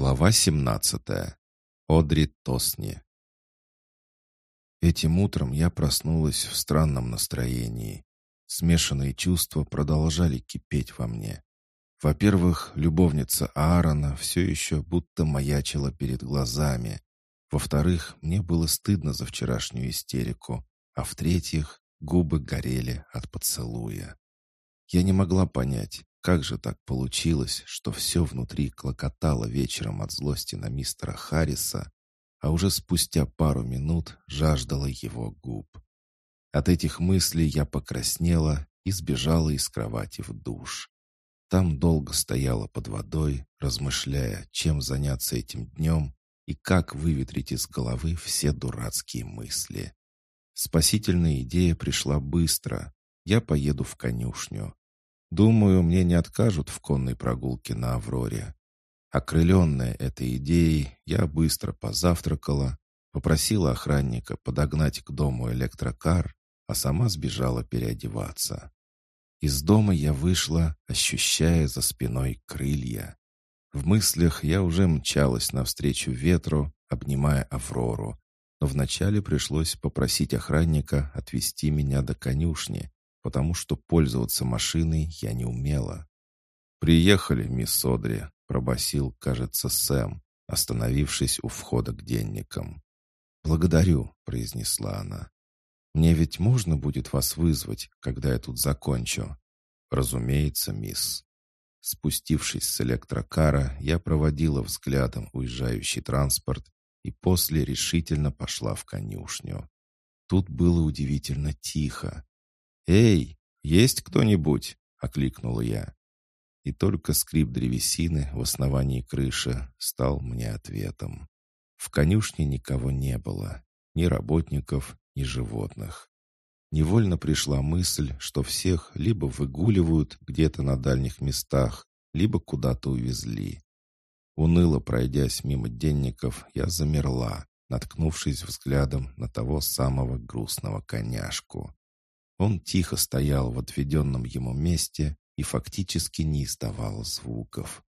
Глава 17. Одри Тосни. Этим утром я проснулась в странном настроении. Смешанные чувства продолжали кипеть во мне. Во-первых, любовница Аарона все еще будто маячила перед глазами. Во-вторых, мне было стыдно за вчерашнюю истерику. А в-третьих, губы горели от поцелуя. Я не могла понять, как же так получилось, что все внутри клокотало вечером от злости на мистера Харриса, а уже спустя пару минут жаждала его губ. От этих мыслей я покраснела и сбежала из кровати в душ. Там долго стояла под водой, размышляя, чем заняться этим днем и как выветрить из головы все дурацкие мысли. Спасительная идея пришла быстро. Я поеду в конюшню. Думаю, мне не откажут в конной прогулке на «Авроре». Окрыленная этой идеей, я быстро позавтракала, попросила охранника подогнать к дому электрокар, а сама сбежала переодеваться. Из дома я вышла, ощущая за спиной крылья. В мыслях я уже мчалась навстречу ветру, обнимая Аврору, но вначале пришлось попросить охранника отвезти меня до конюшни, потому что пользоваться машиной я не умела. «Приехали, мисс Содри», — пробасил, кажется, Сэм, остановившись у входа к денникам. «Благодарю», — произнесла она. «Мне ведь можно будет вас вызвать, когда я тут закончу?» «Разумеется, мисс». Спустившись с электрокара, я проводила взглядом уезжающий транспорт и после решительно пошла в конюшню. Тут было удивительно тихо. «Эй, есть кто-нибудь?» — окликнула я. И только скрип древесины в основании крыши стал мне ответом. В конюшне никого не было, ни работников, ни животных. Невольно пришла мысль, что всех либо выгуливают где-то на дальних местах, либо куда-то увезли. Уныло пройдясь мимо денников, я замерла, наткнувшись взглядом на того самого грустного коняшку. Он тихо стоял в отведенном ему месте и фактически не издавал звуков.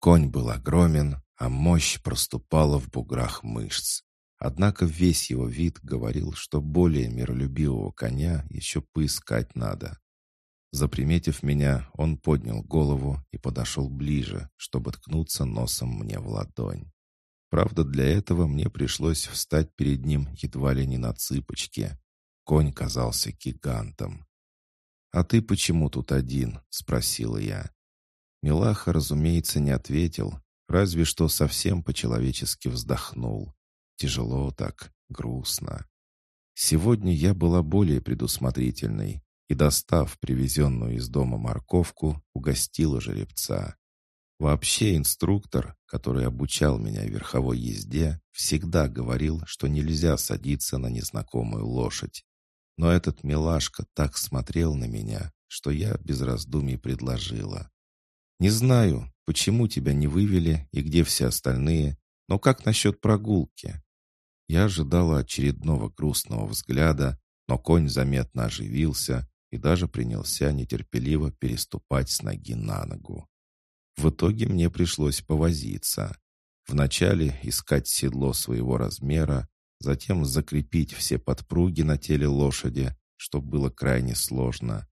Конь был огромен, а мощь проступала в буграх мышц. Однако весь его вид говорил, что более миролюбивого коня еще поискать надо. Заприметив меня, он поднял голову и подошел ближе, чтобы ткнуться носом мне в ладонь. Правда, для этого мне пришлось встать перед ним едва ли не на цыпочки. Конь казался гигантом. «А ты почему тут один?» — спросила я. Милаха, разумеется, не ответил, разве что совсем по-человечески вздохнул. Тяжело так, грустно. Сегодня я была более предусмотрительной и, достав привезенную из дома морковку, угостила жеребца. Вообще инструктор, который обучал меня верховой езде, всегда говорил, что нельзя садиться на незнакомую лошадь. Но этот милашка так смотрел на меня, что я без раздумий предложила. «Не знаю, почему тебя не вывели и где все остальные, но как насчет прогулки?» Я ожидала очередного грустного взгляда, но конь заметно оживился и даже принялся нетерпеливо переступать с ноги на ногу. В итоге мне пришлось повозиться. Вначале искать седло своего размера, затем закрепить все подпруги на теле лошади, что было крайне сложно.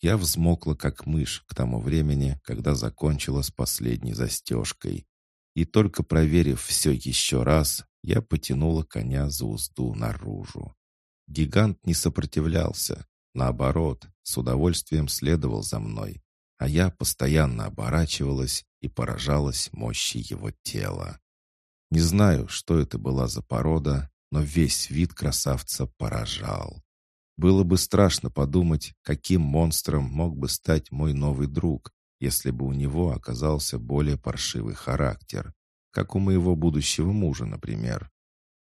Я взмокла, как мышь, к тому времени, когда закончила с последней застежкой. И только проверив все еще раз, я потянула коня за узду наружу. Гигант не сопротивлялся, наоборот, с удовольствием следовал за мной, а я постоянно оборачивалась и поражалась мощи его тела. Не знаю, что это была за порода, но весь вид красавца поражал. Было бы страшно подумать, каким монстром мог бы стать мой новый друг, если бы у него оказался более паршивый характер, как у моего будущего мужа, например.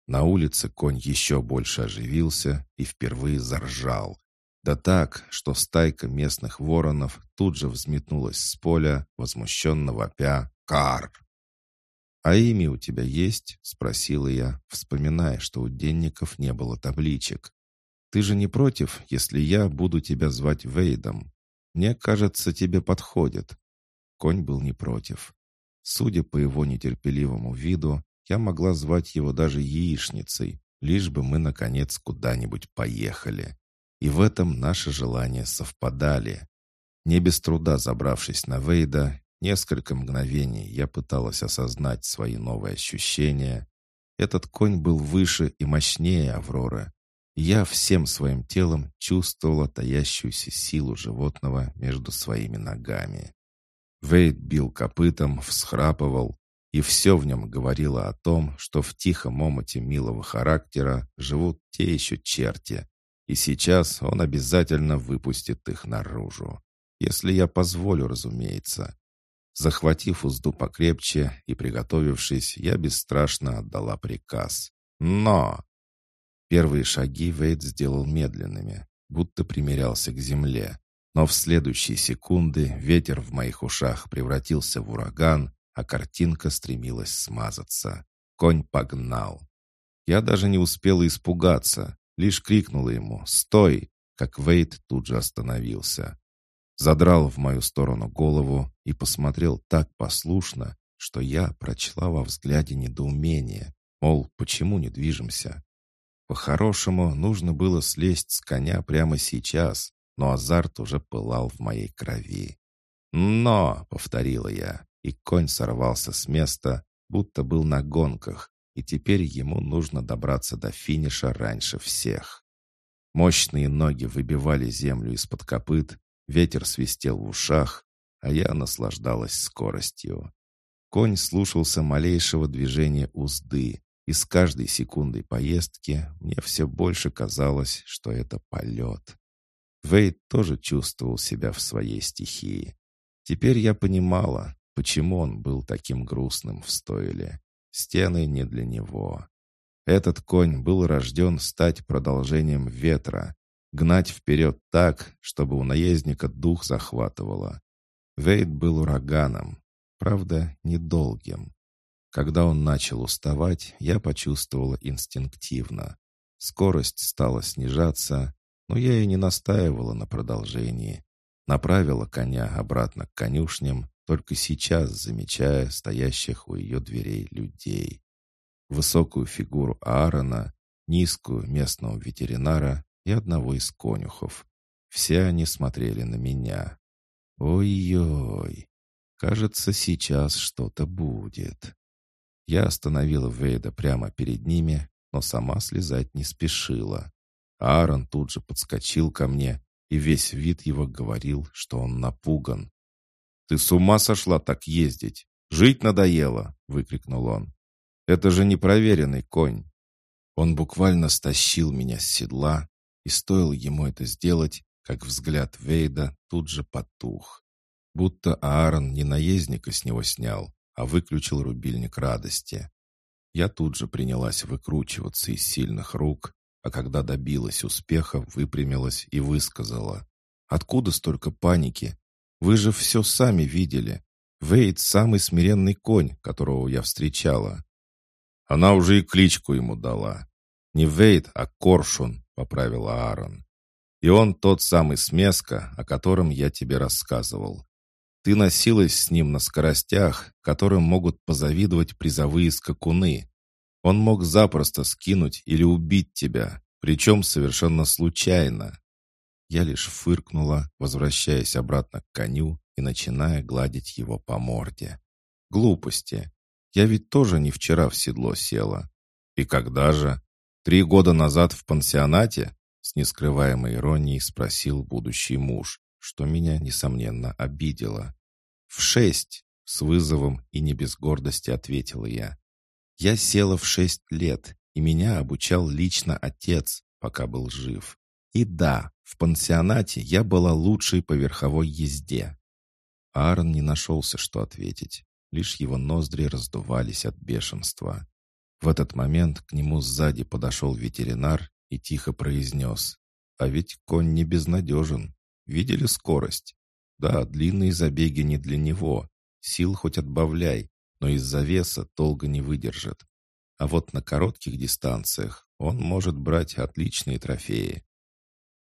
На улице конь еще больше оживился и впервые заржал. Да так, что стайка местных воронов тут же взметнулась с поля, возмущенно вопя «Кар!». «А имя у тебя есть?» — спросила я, вспоминая, что у денников не было табличек. «Ты же не против, если я буду тебя звать Вейдом? Мне кажется, тебе подходит». Конь был не против. Судя по его нетерпеливому виду, я могла звать его даже яичницей, лишь бы мы, наконец, куда-нибудь поехали. И в этом наши желания совпадали. Не без труда забравшись на Вейда, несколько мгновений я пыталась осознать свои новые ощущения. Этот конь был выше и мощнее Авроры. Я всем своим телом чувствовала таящуюся силу животного между своими ногами. Вейд бил копытом, всхрапывал, и все в нем говорило о том, что в тихом омуте милого характера живут те еще черти, и сейчас он обязательно выпустит их наружу. Если я позволю, разумеется. Захватив узду покрепче и приготовившись, я бесстрашно отдала приказ. Но! Первые шаги Вейд сделал медленными, будто примерялся к земле. Но в следующие секунды ветер в моих ушах превратился в ураган, а картинка стремилась смазаться. Конь погнал. Я даже не успела испугаться, лишь крикнула ему «Стой!», как Вейд тут же остановился. Задрал в мою сторону голову и посмотрел так послушно, что я прочла во взгляде недоумение, мол, почему не движемся? По-хорошему, нужно было слезть с коня прямо сейчас, но азарт уже пылал в моей крови. «Но!» — повторила я, и конь сорвался с места, будто был на гонках, и теперь ему нужно добраться до финиша раньше всех. Мощные ноги выбивали землю из-под копыт, ветер свистел в ушах, а я наслаждалась скоростью. Конь слушался малейшего движения узды, и с каждой секундой поездки мне все больше казалось, что это полет. Вейд тоже чувствовал себя в своей стихии. Теперь я понимала, почему он был таким грустным в стойле. Стены не для него. Этот конь был рожден стать продолжением ветра, гнать вперед так, чтобы у наездника дух захватывало. Вейд был ураганом, правда, недолгим. Когда он начал уставать, я почувствовала инстинктивно. Скорость стала снижаться, но я и не настаивала на продолжении. Направила коня обратно к конюшням, только сейчас замечая стоящих у ее дверей людей. Высокую фигуру Аарона, низкую местного ветеринара и одного из конюхов. Все они смотрели на меня. Ой-ой, кажется, сейчас что-то будет. Я остановила Вейда прямо перед ними, но сама слезать не спешила. Аарон тут же подскочил ко мне, и весь вид его говорил, что он напуган. «Ты с ума сошла так ездить? Жить надоело!» — выкрикнул он. «Это же непроверенный конь!» Он буквально стащил меня с седла, и стоило ему это сделать, как взгляд Вейда тут же потух. Будто Аарон не наездника с него снял, а выключил рубильник радости. Я тут же принялась выкручиваться из сильных рук, а когда добилась успеха, выпрямилась и высказала. «Откуда столько паники? Вы же все сами видели. Вейд — самый смиренный конь, которого я встречала». Она уже и кличку ему дала. «Не Вейд, а Коршун», — поправила Аарон. «И он тот самый смеска, о котором я тебе рассказывал. Ты носилась с ним на скоростях, которым могут позавидовать призовые скакуны. Он мог запросто скинуть или убить тебя, причем совершенно случайно. Я лишь фыркнула, возвращаясь обратно к коню и начиная гладить его по морде. Глупости. Я ведь тоже не вчера в седло села. И когда же? Три года назад в пансионате? С нескрываемой иронией спросил будущий муж, что меня, несомненно, обидело. «В шесть!» — с вызовом и не без гордости ответила я. «Я села в шесть лет, и меня обучал лично отец, пока был жив. И да, в пансионате я была лучшей по верховой езде». Аарон не нашелся, что ответить. Лишь его ноздри раздувались от бешенства. В этот момент к нему сзади подошел ветеринар и тихо произнес. «А ведь конь не безнадежен. Видели скорость? Да, длинные забеги не для него. Сил хоть отбавляй, но из-за веса долго не выдержит. А вот на коротких дистанциях он может брать отличные трофеи.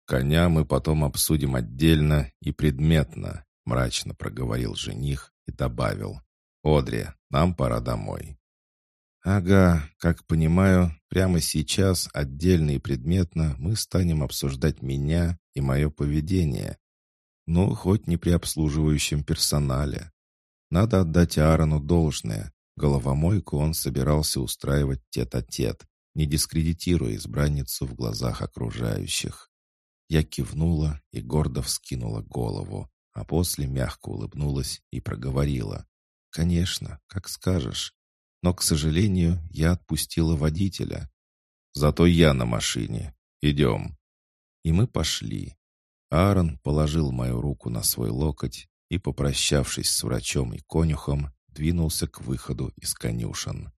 «Коня мы потом обсудим отдельно и предметно», — мрачно проговорил жених и добавил. «Одри, нам пора домой». «Ага, как понимаю, прямо сейчас, отдельно и предметно, мы станем обсуждать меня и мое поведение. Ну, хоть не при обслуживающем персонале. Надо отдать Аарону должное. Головомойку он собирался устраивать тет-а-тет, -тет, не дискредитируя избранницу в глазах окружающих. Я кивнула и гордо вскинула голову, а после мягко улыбнулась и проговорила. «Конечно, как скажешь. Но, к сожалению, я отпустила водителя. Зато я на машине. Идем». И мы пошли. Аарон положил мою руку на свой локоть и, попрощавшись с врачом и конюхом, двинулся к выходу из конюшен.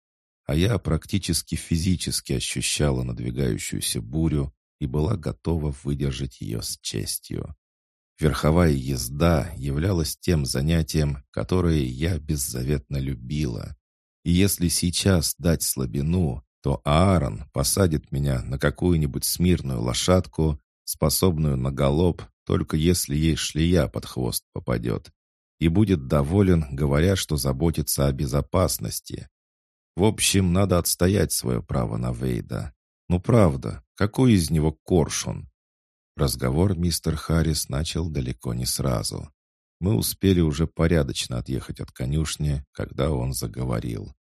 А я практически физически ощущала надвигающуюся бурю и была готова выдержать ее с честью. Верховая езда являлась тем занятием, которое я беззаветно любила. И если сейчас дать слабину, то Аарон посадит меня на какую-нибудь смирную лошадку, способную на галоп, только если ей шлея под хвост попадет, и будет доволен, говоря, что заботится о безопасности. В общем, надо отстоять свое право на Вейда. Ну правда, какой из него коршун? Разговор мистер Харрис начал далеко не сразу. Мы успели уже порядочно отъехать от конюшни, когда он заговорил.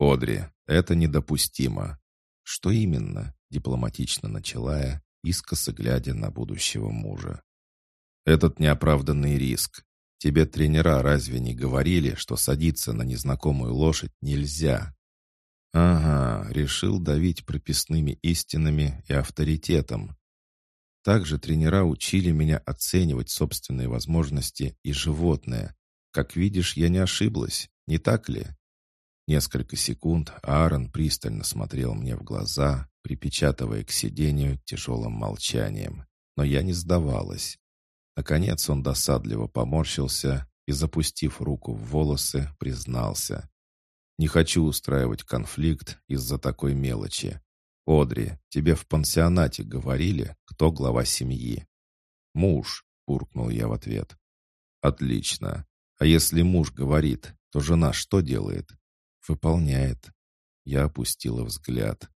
«Одри, это недопустимо». «Что именно?» — дипломатично начала я, искоса глядя на будущего мужа. «Этот неоправданный риск. Тебе тренера разве не говорили, что садиться на незнакомую лошадь нельзя?» «Ага, решил давить прописными истинами и авторитетом. Также тренера учили меня оценивать собственные возможности и животное. Как видишь, я не ошиблась, не так ли?» Несколько секунд Аарон пристально смотрел мне в глаза, припечатывая к сидению тяжелым молчанием. Но я не сдавалась. Наконец он досадливо поморщился и, запустив руку в волосы, признался. «Не хочу устраивать конфликт из-за такой мелочи. «Одри, тебе в пансионате говорили, кто глава семьи?» «Муж», — буркнул я в ответ. «Отлично. А если муж говорит, то жена что делает?» «Выполняет». Я опустила взгляд.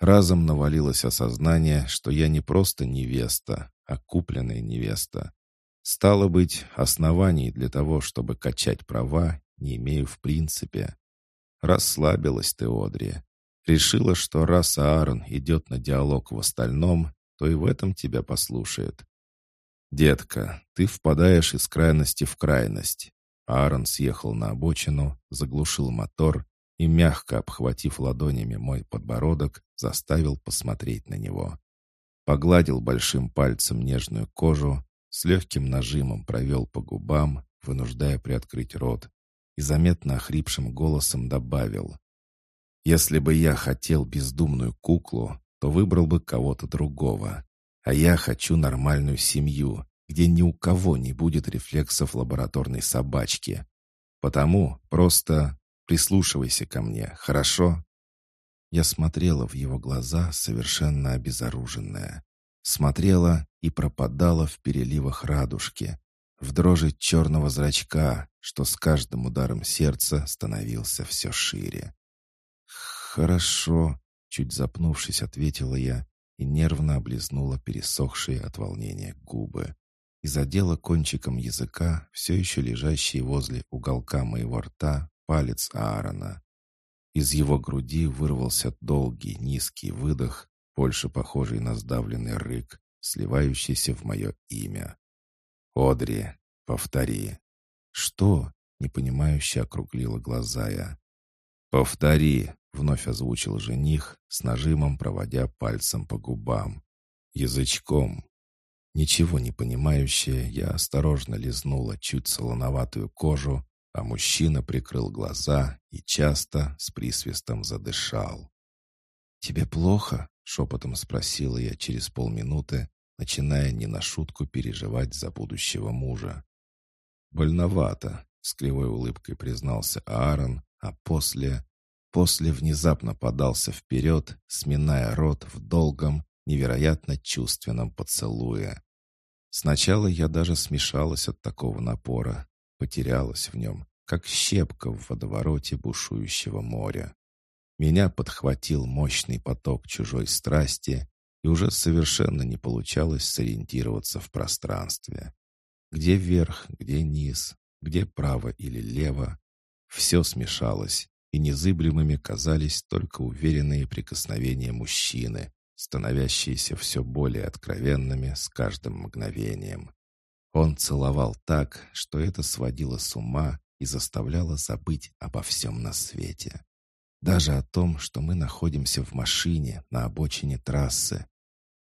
Разом навалилось осознание, что я не просто невеста, а купленная невеста. Стало быть, оснований для того, чтобы качать права, не имею в принципе. Расслабилась ты, Одри. Решила, что раз Аарон идет на диалог в остальном, то и в этом тебя послушает. «Детка, ты впадаешь из крайности в крайность». Аарон съехал на обочину, заглушил мотор и, мягко обхватив ладонями мой подбородок, заставил посмотреть на него. Погладил большим пальцем нежную кожу, с легким нажимом провел по губам, вынуждая приоткрыть рот, и заметно охрипшим голосом добавил если бы я хотел бездумную куклу, то выбрал бы кого-то другого. А я хочу нормальную семью, где ни у кого не будет рефлексов лабораторной собачки. Потому просто прислушивайся ко мне, хорошо?» Я смотрела в его глаза, совершенно обезоруженная. Смотрела и пропадала в переливах радужки, в дрожи черного зрачка, что с каждым ударом сердца становился все шире. «Хорошо», — чуть запнувшись, ответила я и нервно облизнула пересохшие от волнения губы и задела кончиком языка, все еще лежащий возле уголка моего рта, палец Аарона. Из его груди вырвался долгий низкий выдох, больше похожий на сдавленный рык, сливающийся в мое имя. «Одри, повтори». «Что?» — непонимающе округлила глаза я. «Повтори», Вновь озвучил жених, с нажимом проводя пальцем по губам. Язычком. Ничего не понимающая, я осторожно лизнула чуть солоноватую кожу, а мужчина прикрыл глаза и часто с присвистом задышал. «Тебе плохо?» — шепотом спросила я через полминуты, начиная не на шутку переживать за будущего мужа. «Больновато», — с кривой улыбкой признался Аарон, а после После внезапно подался вперед, сминая рот в долгом, невероятно чувственном поцелуе. Сначала я даже смешалась от такого напора, потерялась в нем, как щепка в водовороте бушующего моря. Меня подхватил мощный поток чужой страсти, и уже совершенно не получалось сориентироваться в пространстве. Где вверх, где низ, где право или лево. Все смешалось, и незыблемыми казались только уверенные прикосновения мужчины, становящиеся все более откровенными с каждым мгновением. Он целовал так, что это сводило с ума и заставляло забыть обо всем на свете. Даже о том, что мы находимся в машине на обочине трассы.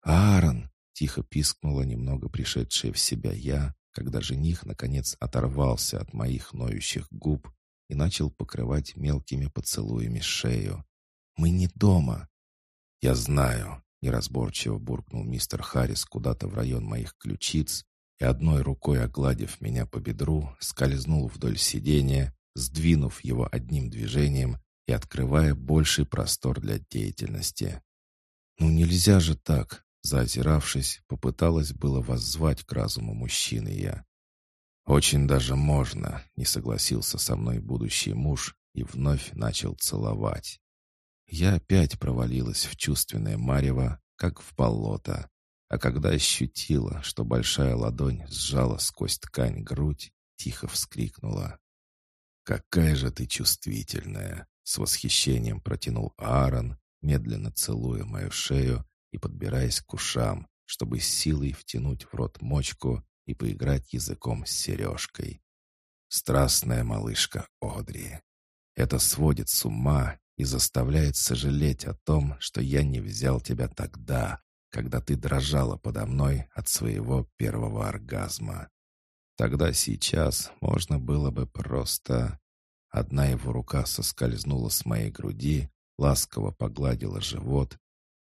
«Аарон!» — тихо пискнула немного пришедшая в себя я, когда жених, наконец, оторвался от моих ноющих губ и начал покрывать мелкими поцелуями шею. «Мы не дома!» «Я знаю!» — неразборчиво буркнул мистер Харрис куда-то в район моих ключиц и одной рукой огладив меня по бедру, скользнул вдоль сиденья, сдвинув его одним движением и открывая больший простор для деятельности. «Ну нельзя же так!» Заозиравшись, попыталась было воззвать к разуму мужчины я. «Очень даже можно», — не согласился со мной будущий муж и вновь начал целовать. Я опять провалилась в чувственное марево, как в болото. А когда ощутила, что большая ладонь сжала сквозь ткань грудь, тихо вскрикнула. «Какая же ты чувствительная!» — с восхищением протянул Аарон, медленно целуя мою шею и подбираясь к ушам, чтобы силой втянуть в рот мочку и поиграть языком с сережкой. Страстная малышка Одри. Это сводит с ума и заставляет сожалеть о том, что я не взял тебя тогда, когда ты дрожала подо мной от своего первого оргазма. Тогда сейчас можно было бы просто... Одна его рука соскользнула с моей груди, ласково погладила живот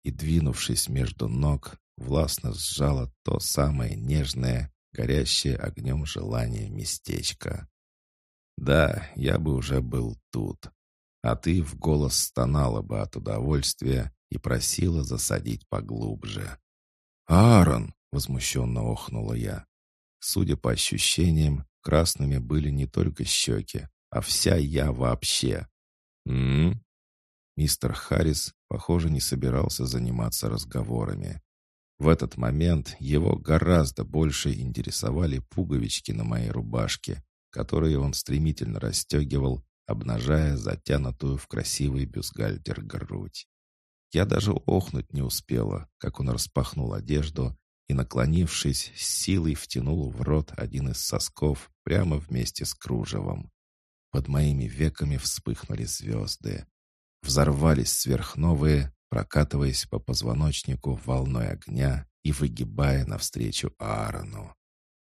и, двинувшись между ног, властно сжала то самое нежное, горящее огнем желание местечко. Да, я бы уже был тут, а ты в голос стонала бы от удовольствия и просила засадить поглубже. «Аарон!» — возмущенно охнула я. Судя по ощущениям, красными были не только щеки, а вся я вообще. «М-м-м?» Мистер Харрис, похоже, не собирался заниматься разговорами. В этот момент его гораздо больше интересовали пуговички на моей рубашке, которые он стремительно расстегивал, обнажая затянутую в красивый бюстгальтер грудь. Я даже охнуть не успела, как он распахнул одежду и, наклонившись, с силой втянул в рот один из сосков прямо вместе с кружевом. Под моими веками вспыхнули звезды. Взорвались сверхновые, прокатываясь по позвоночнику волной огня и выгибая навстречу Аарону.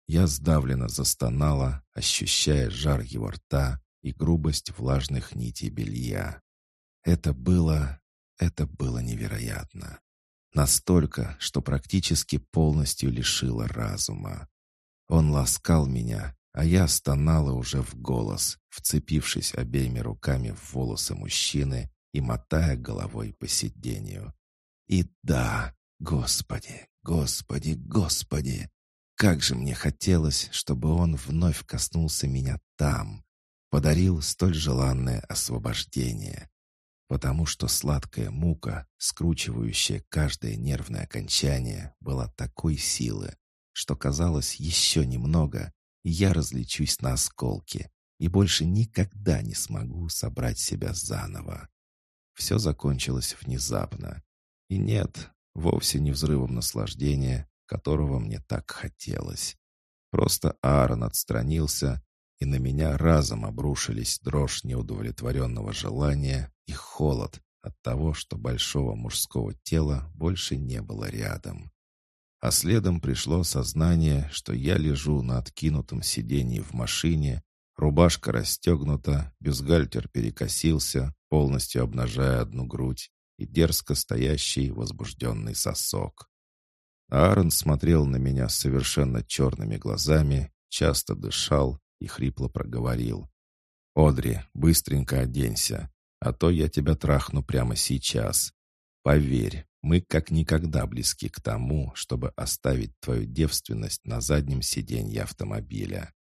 Я сдавленно застонала, ощущая жар его рта и грубость влажных нитей белья. Это было... это было невероятно. Настолько, что практически полностью лишило разума. Он ласкал меня, а я стонала уже в голос, вцепившись обеими руками в волосы мужчины и мотая головой по сиденью. И да, Господи, Господи, Господи, как же мне хотелось, чтобы он вновь коснулся меня там, подарил столь желанное освобождение. Потому что сладкая мука, скручивающая каждое нервное окончание, была такой силы, что казалось еще немного, и я различусь на осколки и больше никогда не смогу собрать себя заново. Все закончилось внезапно. И нет, вовсе не взрывом наслаждения, которого мне так хотелось. Просто Аарон отстранился, и на меня разом обрушились дрожь неудовлетворенного желания и холод от того, что большого мужского тела больше не было рядом. А следом пришло сознание, что я лежу на откинутом сиденье в машине, Рубашка расстегнута, бюстгальтер перекосился, полностью обнажая одну грудь и дерзко стоящий возбужденный сосок. Аарон смотрел на меня совершенно черными глазами, часто дышал и хрипло проговорил. «Одри, быстренько оденься, а то я тебя трахну прямо сейчас. Поверь, мы как никогда близки к тому, чтобы оставить твою девственность на заднем сиденье автомобиля».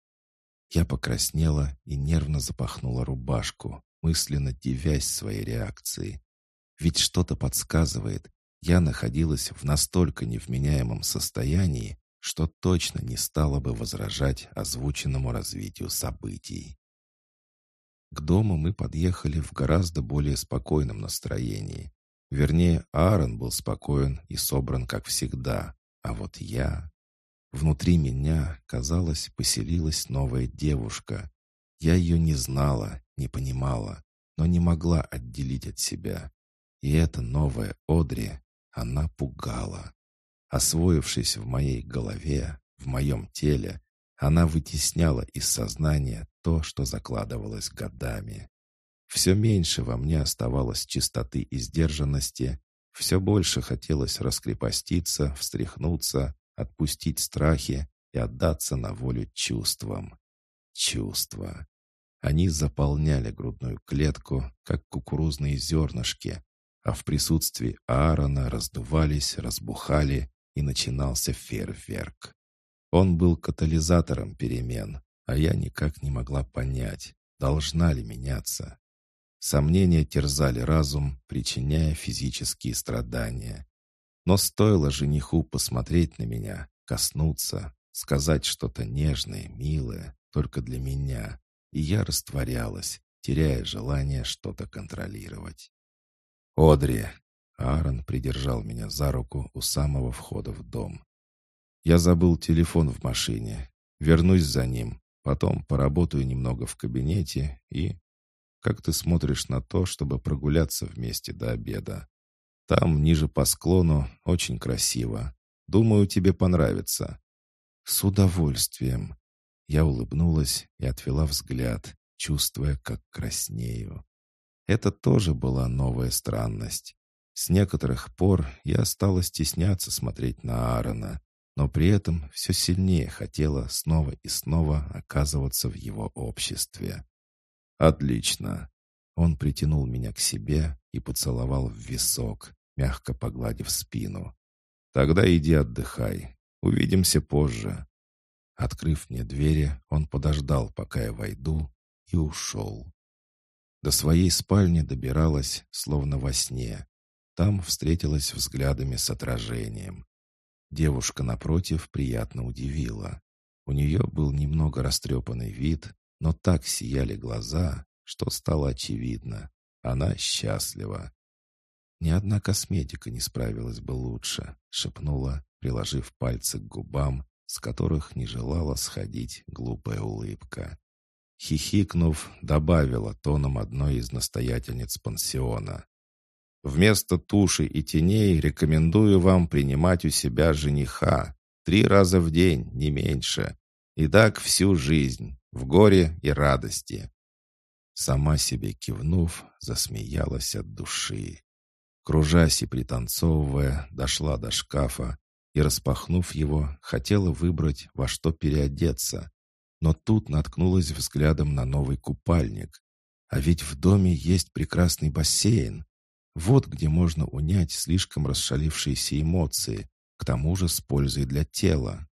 Я покраснела и нервно запахнула рубашку, мысленно дивясь своей реакции. Ведь что-то подсказывает, я находилась в настолько невменяемом состоянии, что точно не стала бы возражать озвученному развитию событий. К дому мы подъехали в гораздо более спокойном настроении. Вернее, Аарон был спокоен и собран, как всегда. А вот я... Внутри меня, казалось, поселилась новая девушка. Я ее не знала, не понимала, но не могла отделить от себя. И эта новая Одри, она пугала. Освоившись в моей голове, в моем теле, она вытесняла из сознания то, что закладывалось годами. Все меньше во мне оставалось чистоты и сдержанности, все больше хотелось раскрепоститься, встряхнуться, отпустить страхи и отдаться на волю чувствам. Чувства. Они заполняли грудную клетку, как кукурузные зернышки, а в присутствии Аарона раздувались, разбухали и начинался фейерверк. Он был катализатором перемен, а я никак не могла понять, должна ли меняться. Сомнения терзали разум, причиняя физические страдания. Но стоило жениху посмотреть на меня, коснуться, сказать что-то нежное, милое, только для меня, и я растворялась, теряя желание что-то контролировать. «Одри!» Аарон придержал меня за руку у самого входа в дом. «Я забыл телефон в машине. Вернусь за ним. Потом поработаю немного в кабинете и... Как ты смотришь на то, чтобы прогуляться вместе до обеда? Там, ниже по склону, очень красиво. Думаю, тебе понравится». «С удовольствием». Я улыбнулась и отвела взгляд, чувствуя, как краснею. Это тоже была новая странность. С некоторых пор я стала стесняться смотреть на Аарона, но при этом все сильнее хотела снова и снова оказываться в его обществе. «Отлично!» Он притянул меня к себе и поцеловал в висок, мягко погладив спину. «Тогда иди отдыхай. Увидимся позже». Открыв мне двери, он подождал, пока я войду, и ушел. До своей спальни добиралась, словно во сне. Там встретилась взглядами с отражением. Девушка напротив приятно удивила. У нее был немного растрепанный вид, но так сияли глаза, что стало очевидно. Она счастлива. «Ни одна косметика не справилась бы лучше», — шепнула, приложив пальцы к губам, с которых не желала сходить глупая улыбка. Хихикнув, добавила тоном одной из настоятельниц пансиона. «Вместо туши и теней рекомендую вам принимать у себя жениха три раза в день, не меньше, и так всю жизнь, в горе и радости». Сама себе кивнув, засмеялась от души. Кружась и пританцовывая, дошла до шкафа и, распахнув его, хотела выбрать, во что переодеться, но тут наткнулась взглядом на новый купальник. А ведь в доме есть прекрасный бассейн. Вот где можно унять слишком расшалившиеся эмоции, к тому же с пользой для тела.